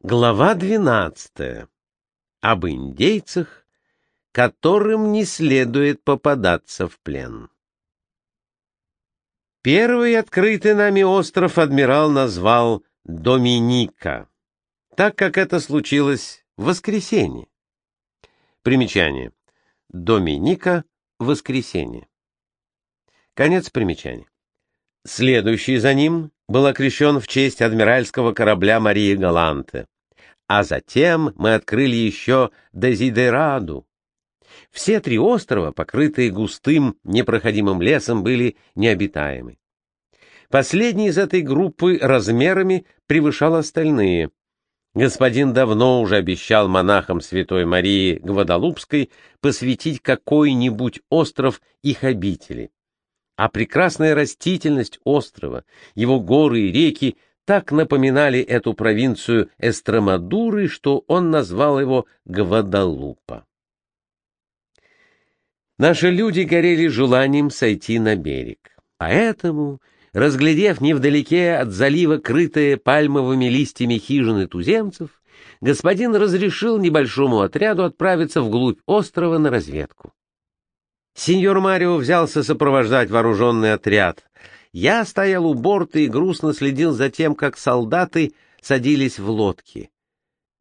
Глава двенадцатая. Об индейцах, которым не следует попадаться в плен. Первый открытый нами остров адмирал назвал Доминика, так как это случилось в воскресенье. Примечание. Доминика — воскресенье. Конец примечания. Следующий за ним был окрещен в честь адмиральского корабля Марии Галанте. А затем мы открыли еще Дезидераду. Все три острова, покрытые густым, непроходимым лесом, были необитаемы. Последний из этой группы размерами превышал остальные. Господин давно уже обещал монахам Святой Марии Гвадалупской посвятить какой-нибудь остров их обители а прекрасная растительность острова, его горы и реки так напоминали эту провинцию Эстромадуры, что он назвал его Гвадалупа. Наши люди горели желанием сойти на берег, поэтому, разглядев невдалеке от залива крытые пальмовыми листьями хижины туземцев, господин разрешил небольшому отряду отправиться вглубь острова на разведку. Сеньор Марио взялся сопровождать вооруженный отряд. Я стоял у борта и грустно следил за тем, как солдаты садились в лодки.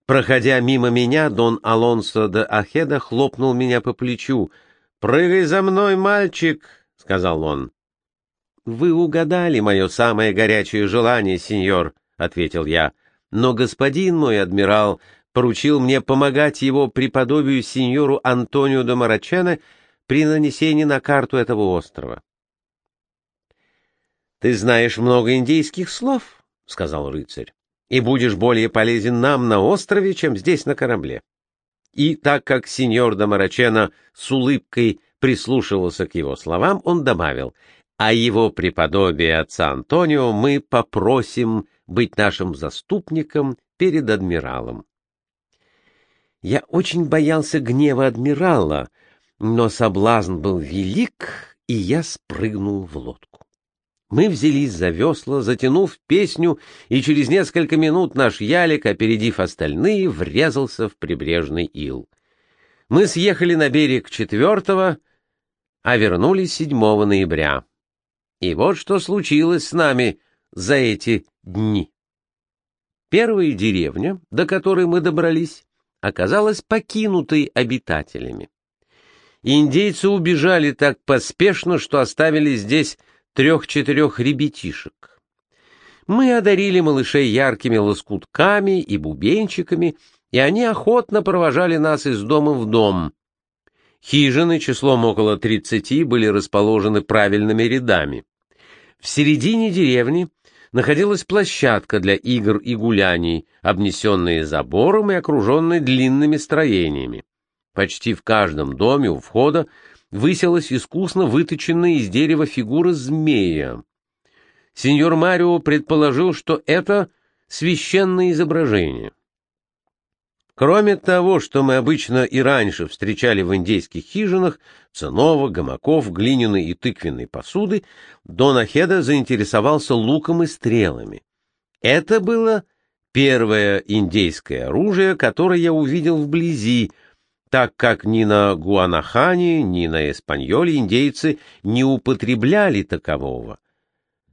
Проходя мимо меня, Дон Алонсо де Ахеда хлопнул меня по плечу. «Прыгай за мной, мальчик!» — сказал он. «Вы угадали мое самое горячее желание, сеньор», — ответил я. «Но господин мой адмирал поручил мне помогать его преподобию сеньору Антонио де Марачена при нанесении на карту этого острова. «Ты знаешь много индейских слов», — сказал рыцарь, «и будешь более полезен нам на острове, чем здесь на корабле». И так как сеньор Домарачена с улыбкой прислушивался к его словам, он добавил, «А его преподобие отца Антонио мы попросим быть нашим заступником перед адмиралом». Я очень боялся гнева адмирала, — но соблазн был велик, и я спрыгнул в лодку. Мы взялись за весла, затянув песню, и через несколько минут наш ялик, опередив остальные, врезался в прибрежный ил. Мы съехали на берег четвертого, а вернулись седьмого ноября. И вот что случилось с нами за эти дни. Первая деревня, до которой мы добрались, оказалась покинутой обитателями. Индейцы убежали так поспешно, что оставили здесь трех-четырех ребятишек. Мы одарили малышей яркими лоскутками и бубенчиками, и они охотно провожали нас из дома в дом. Хижины числом около тридцати были расположены правильными рядами. В середине деревни находилась площадка для игр и гуляний, обнесенная забором и окруженная длинными строениями. Почти в каждом доме у входа высилась искусно выточенная из дерева фигура змея. Сеньор Марио предположил, что это священное изображение. Кроме того, что мы обычно и раньше встречали в индейских хижинах, циновок, гамаков, глиняной и тыквенной посуды, Дон Ахеда заинтересовался луком и стрелами. Это было первое индейское оружие, которое я увидел вблизи, так как ни на Гуанахане, ни на Эспаньоле индейцы не употребляли такового.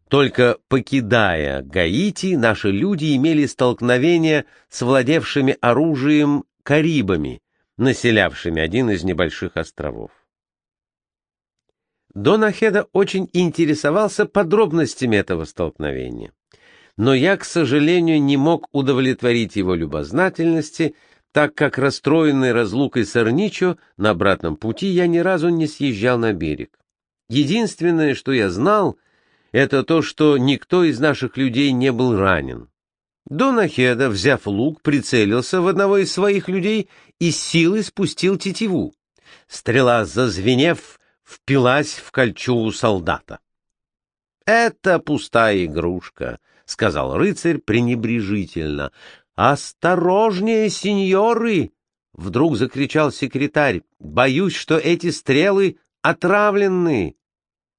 Только покидая Гаити, наши люди имели столкновение с владевшими оружием карибами, населявшими один из небольших островов. Дон Ахеда очень интересовался подробностями этого столкновения, но я, к сожалению, не мог удовлетворить его любознательности, так как, расстроенный разлукой с на обратном пути я ни разу не съезжал на берег. Единственное, что я знал, это то, что никто из наших людей не был ранен. Дон Ахеда, взяв лук, прицелился в одного из своих людей и силой спустил тетиву. Стрела, зазвенев, впилась в кольчугу солдата. — Это пустая игрушка, — сказал рыцарь пренебрежительно. «Осторожнее, сеньоры!» — вдруг закричал секретарь. «Боюсь, что эти стрелы отравлены!»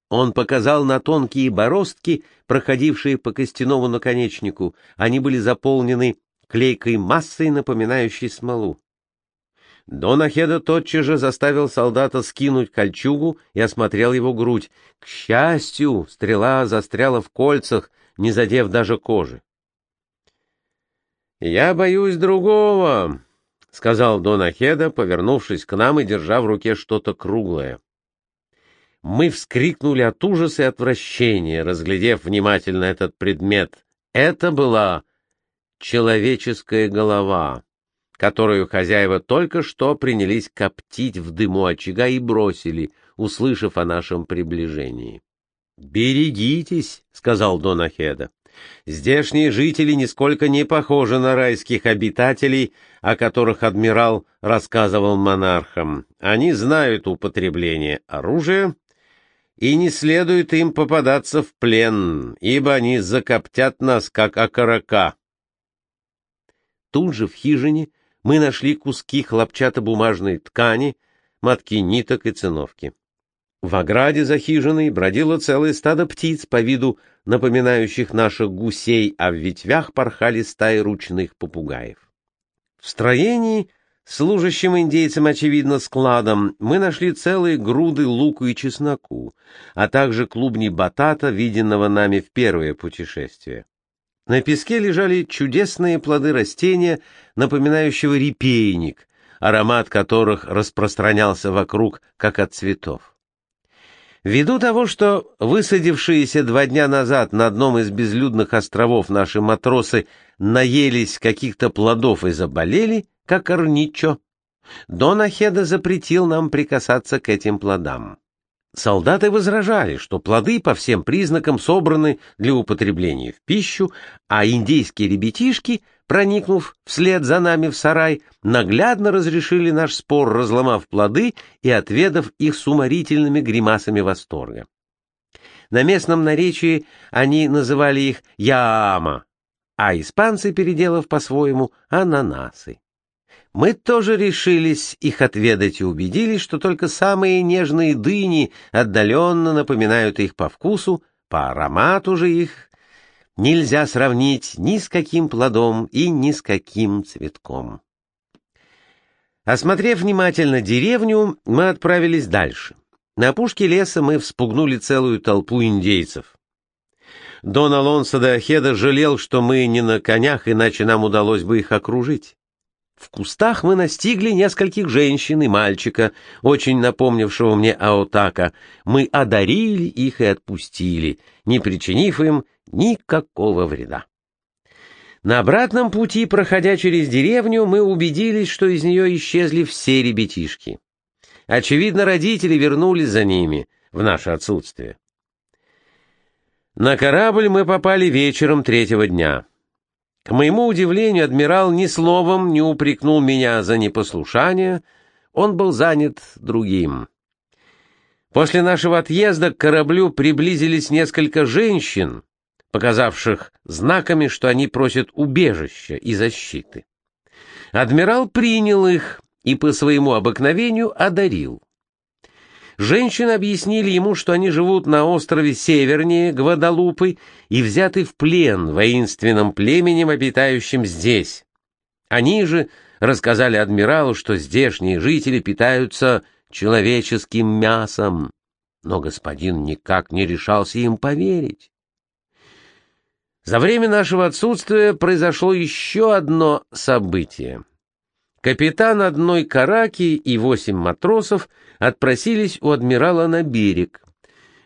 Он показал на тонкие бороздки, проходившие по костяному наконечнику. Они были заполнены клейкой массой, напоминающей смолу. Дон Ахеда тотчас же заставил солдата скинуть кольчугу и осмотрел его грудь. К счастью, стрела застряла в кольцах, не задев даже кожи. «Я боюсь другого», — сказал Дон Ахеда, повернувшись к нам и держа в руке что-то круглое. Мы вскрикнули от ужаса и отвращения, разглядев внимательно этот предмет. Это была человеческая голова, которую хозяева только что принялись коптить в дыму очага и бросили, услышав о нашем приближении. «Берегитесь», — сказал Дон Ахеда. «Здешние жители нисколько не похожи на райских обитателей, о которых адмирал рассказывал монархам. Они знают употребление оружия и не следует им попадаться в плен, ибо они закоптят нас, как окорока. Тут же в хижине мы нашли куски хлопчатобумажной ткани, мотки ниток и циновки. В ограде за хижиной бродило целое стадо птиц по виду напоминающих наших гусей, а в ветвях порхали стаи ручных попугаев. В строении Служащим индейцам, очевидно, складом мы нашли целые груды луку и чесноку, а также клубни батата, виденного нами в первое путешествие. На песке лежали чудесные плоды растения, напоминающего репейник, аромат которых распространялся вокруг, как от цветов. Ввиду того, что высадившиеся два дня назад на одном из безлюдных островов наши матросы наелись каких-то плодов и заболели, как Арничо. Дон Ахеда запретил нам прикасаться к этим плодам. Солдаты возражали, что плоды по всем признакам собраны для употребления в пищу, а индейские ребятишки, проникнув вслед за нами в сарай, наглядно разрешили наш спор, разломав плоды и отведав их с уморительными гримасами восторга. На местном наречии они называли их яама, а испанцы, переделав по-своему, ананасы. Мы тоже решились их отведать и убедились, что только самые нежные дыни отдаленно напоминают их по вкусу, по аромату же их нельзя сравнить ни с каким плодом и ни с каким цветком. Осмотрев внимательно деревню, мы отправились дальше. На опушке леса мы вспугнули целую толпу индейцев. Дон Алонсо де Ахеда жалел, что мы не на конях, иначе нам удалось бы их окружить. В кустах мы настигли нескольких женщин и мальчика, очень напомнившего мне Аотака. Мы одарили их и отпустили, не причинив им никакого вреда. На обратном пути, проходя через деревню, мы убедились, что из нее исчезли все ребятишки. Очевидно, родители вернулись за ними в наше отсутствие. На корабль мы попали вечером третьего дня. К моему удивлению, адмирал ни словом не упрекнул меня за непослушание, он был занят другим. После нашего отъезда к кораблю приблизились несколько женщин, показавших знаками, что они просят убежища и защиты. Адмирал принял их и по своему обыкновению одарил. Женщины объяснили ему, что они живут на острове севернее Гвадалупы и взяты в плен воинственным племенем, обитающим здесь. Они же рассказали адмиралу, что здешние жители питаются человеческим мясом, но господин никак не решался им поверить. За время нашего отсутствия произошло еще одно событие. Капитан одной караки и восемь матросов отпросились у адмирала на берег.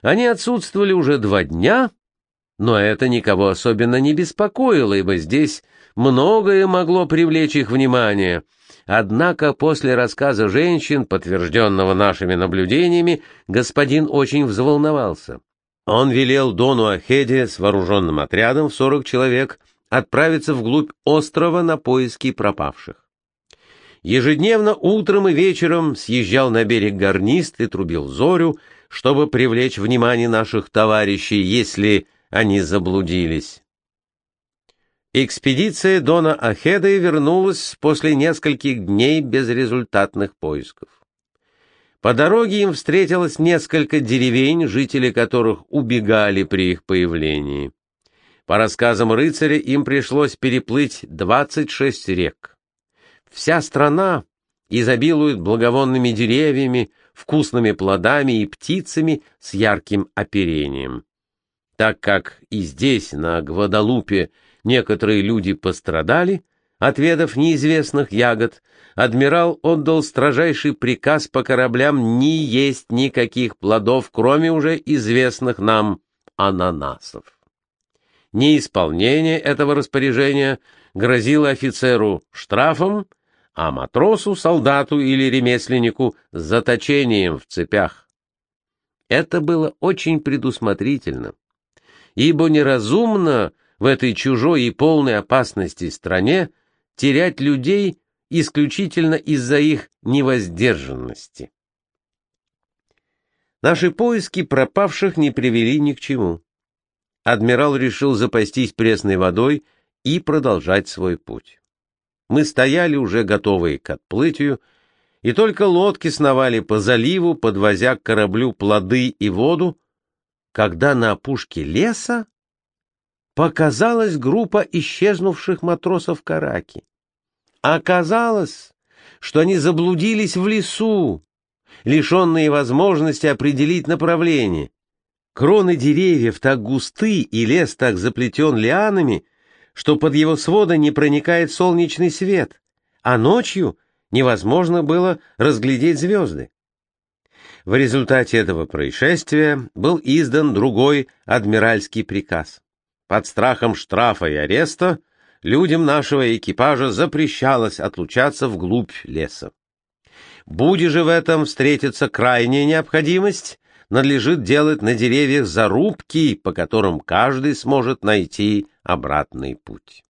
Они отсутствовали уже два дня, но это никого особенно не беспокоило, ибо здесь многое могло привлечь их внимание. Однако после рассказа женщин, подтвержденного нашими наблюдениями, господин очень взволновался. Он велел Дону Ахеде с вооруженным отрядом в сорок человек отправиться вглубь острова на поиски пропавших. Ежедневно утром и вечером съезжал на берег гарнист и трубил зорю, чтобы привлечь внимание наших товарищей, если они заблудились. Экспедиция Дона Ахеды вернулась после нескольких дней безрезультатных поисков. По дороге им встретилось несколько деревень, жители которых убегали при их появлении. По рассказам рыцаря, им пришлось переплыть 26 рек. Вся страна изобилует благовонными деревьями, вкусными плодами и птицами с ярким оперением. Так как и здесь, на Гвадалупе, некоторые люди пострадали, отведав неизвестных ягод, адмирал отдал строжайший приказ по кораблям не есть никаких плодов, кроме уже известных нам ананасов. Неисполнение этого распоряжения грозило офицеру штрафом, а матросу, солдату или ремесленнику заточением в цепях. Это было очень предусмотрительно, ибо неразумно в этой чужой и полной опасности стране терять людей исключительно из-за их невоздержанности. Наши поиски пропавших не привели ни к чему. Адмирал решил запастись пресной водой и продолжать свой путь. Мы стояли уже готовые к отплытию, и только лодки сновали по заливу, подвозя к кораблю плоды и воду, когда на опушке леса показалась группа исчезнувших матросов Караки. Оказалось, что они заблудились в лесу, лишенные возможности определить направление. Кроны деревьев так густы и лес так заплетен лианами, что под его своды не проникает солнечный свет, а ночью невозможно было разглядеть звезды. В результате этого происшествия был издан другой адмиральский приказ. Под страхом штрафа и ареста людям нашего экипажа запрещалось отлучаться вглубь леса. Будь же в этом встретится крайняя необходимость, надлежит делать на деревьях зарубки, по которым каждый сможет найти обратный путь.